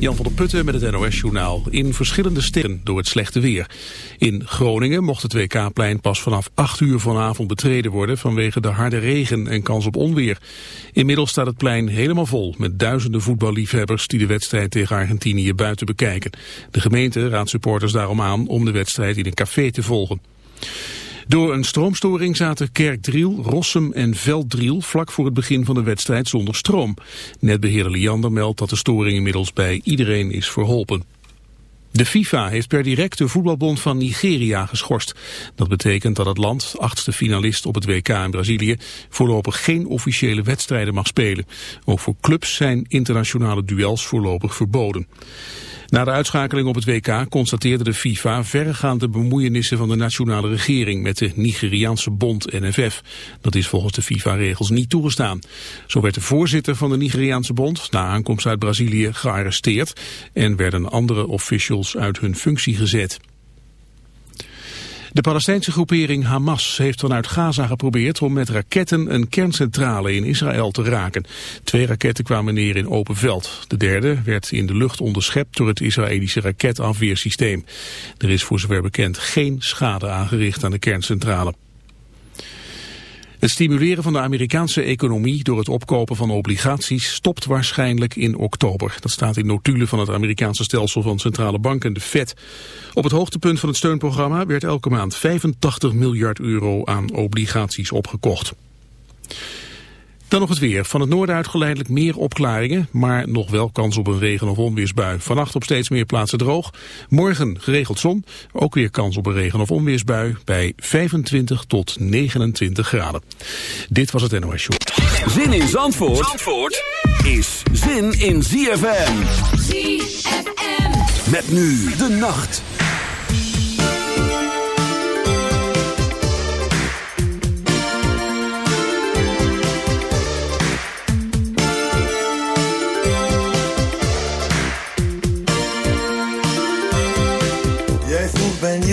Jan van der Putten met het NOS-journaal. In verschillende steden door het slechte weer. In Groningen mocht het WK-plein pas vanaf 8 uur vanavond betreden worden... vanwege de harde regen en kans op onweer. Inmiddels staat het plein helemaal vol met duizenden voetballiefhebbers... die de wedstrijd tegen Argentinië buiten bekijken. De gemeente raadt supporters daarom aan om de wedstrijd in een café te volgen. Door een stroomstoring zaten Kerkdriel, Rossum en Velddriel vlak voor het begin van de wedstrijd zonder stroom. Netbeheerder Liander meldt dat de storing inmiddels bij iedereen is verholpen. De FIFA heeft per direct de voetbalbond van Nigeria geschorst. Dat betekent dat het land, achtste finalist op het WK in Brazilië, voorlopig geen officiële wedstrijden mag spelen. Ook voor clubs zijn internationale duels voorlopig verboden. Na de uitschakeling op het WK constateerde de FIFA verregaande bemoeienissen van de nationale regering met de Nigeriaanse bond NFF. Dat is volgens de FIFA-regels niet toegestaan. Zo werd de voorzitter van de Nigeriaanse bond na aankomst uit Brazilië gearresteerd en werden andere officials uit hun functie gezet. De Palestijnse groepering Hamas heeft vanuit Gaza geprobeerd om met raketten een kerncentrale in Israël te raken. Twee raketten kwamen neer in open veld. De derde werd in de lucht onderschept door het Israëlische raketafweersysteem. Er is voor zover bekend geen schade aangericht aan de kerncentrale. Het stimuleren van de Amerikaanse economie door het opkopen van obligaties stopt waarschijnlijk in oktober. Dat staat in notulen van het Amerikaanse stelsel van centrale banken, de Fed. Op het hoogtepunt van het steunprogramma werd elke maand 85 miljard euro aan obligaties opgekocht. Dan nog het weer. Van het noorden uit geleidelijk meer opklaringen, maar nog wel kans op een regen- of onweersbui. Vannacht op steeds meer plaatsen droog. Morgen geregeld zon, ook weer kans op een regen- of onweersbui bij 25 tot 29 graden. Dit was het NOS Show. Zin in Zandvoort, Zandvoort is zin in ZFM. ZFM. Met nu de nacht.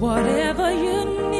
Whatever you need.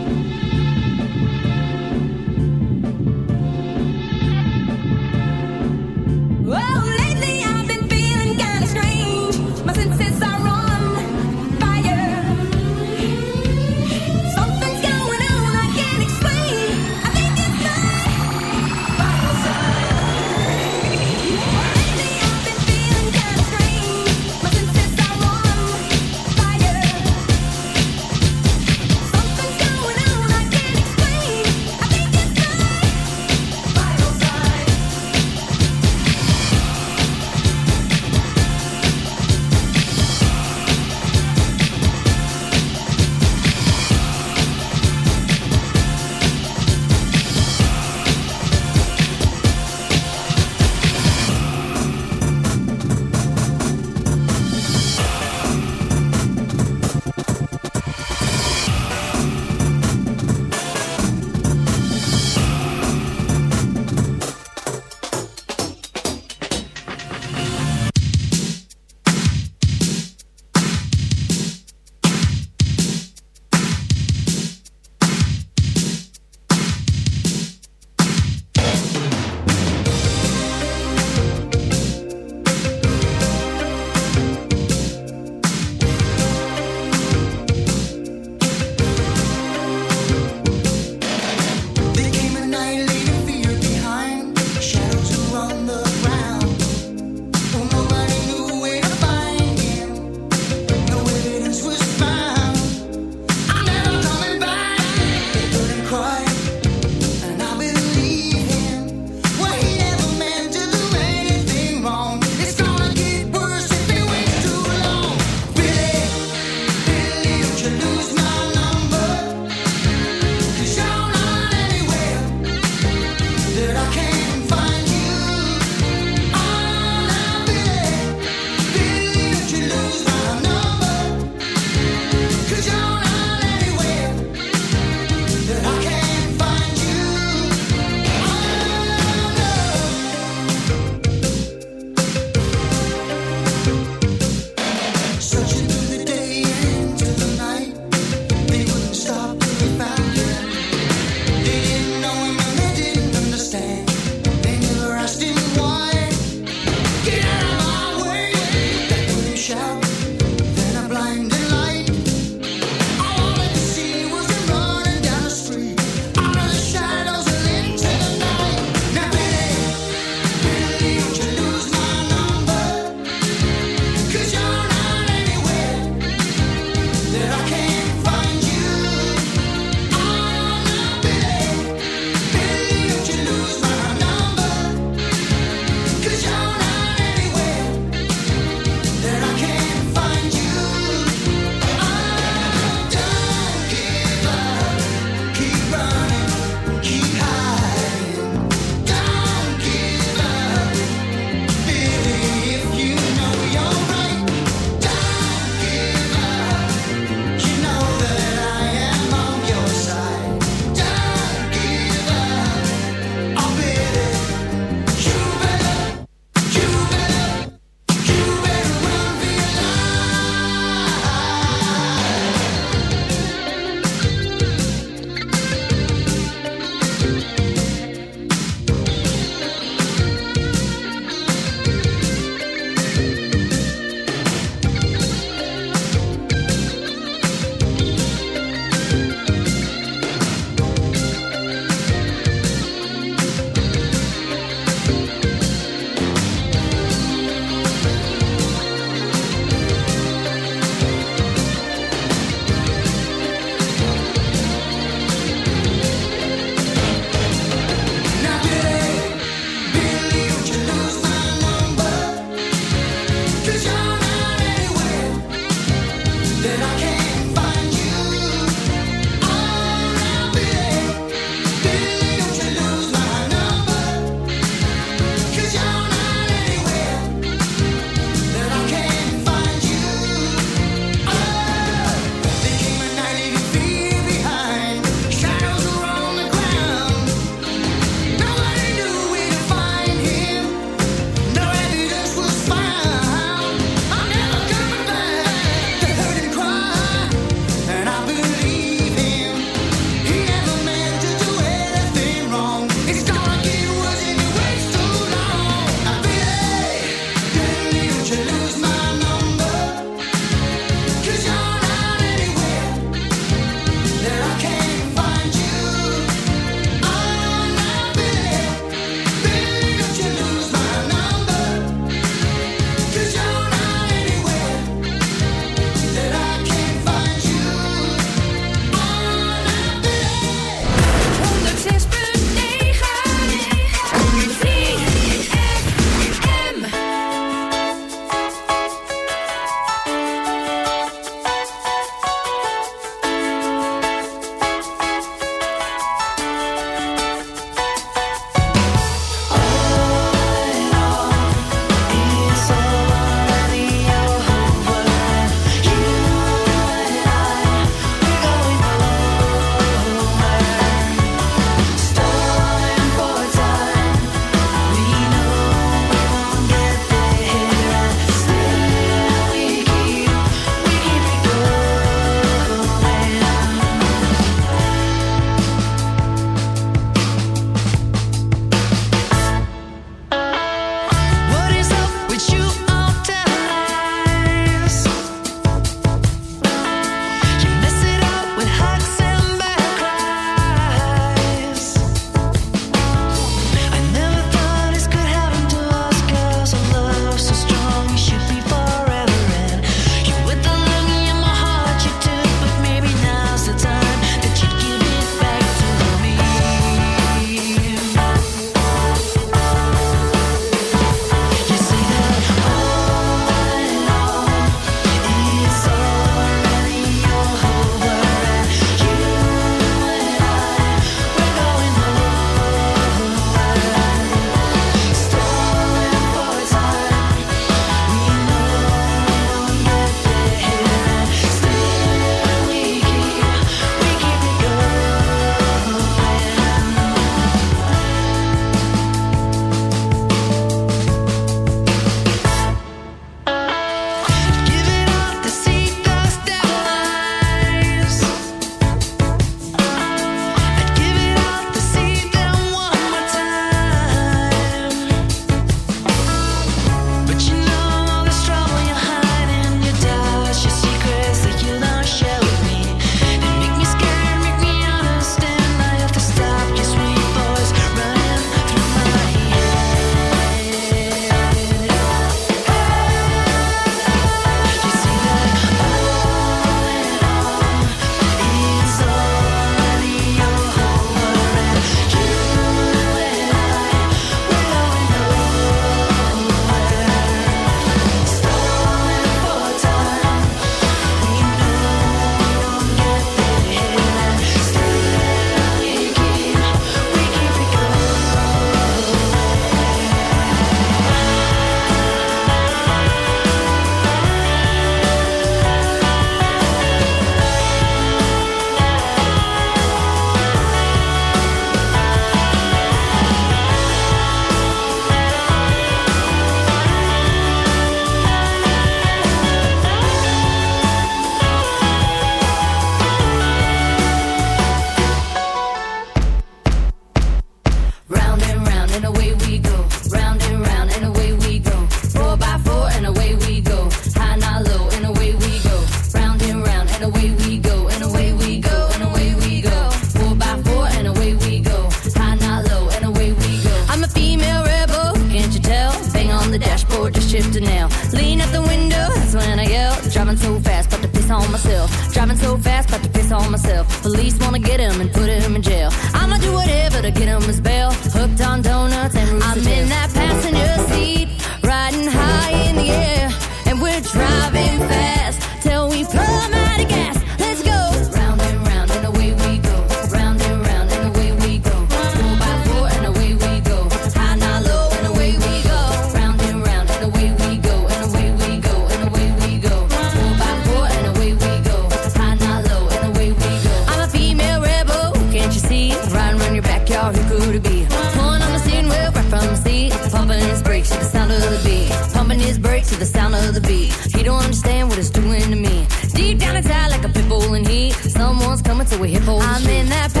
we hippos. I'm in that.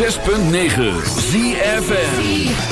106.9 ZFN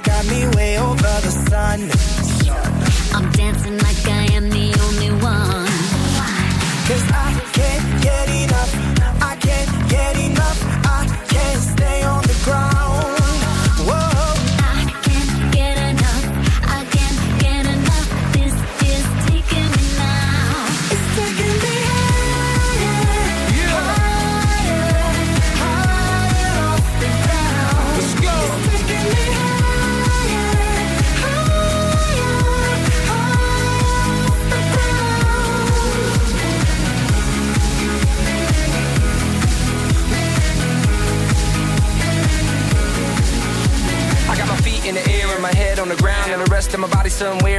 got me way over the sun.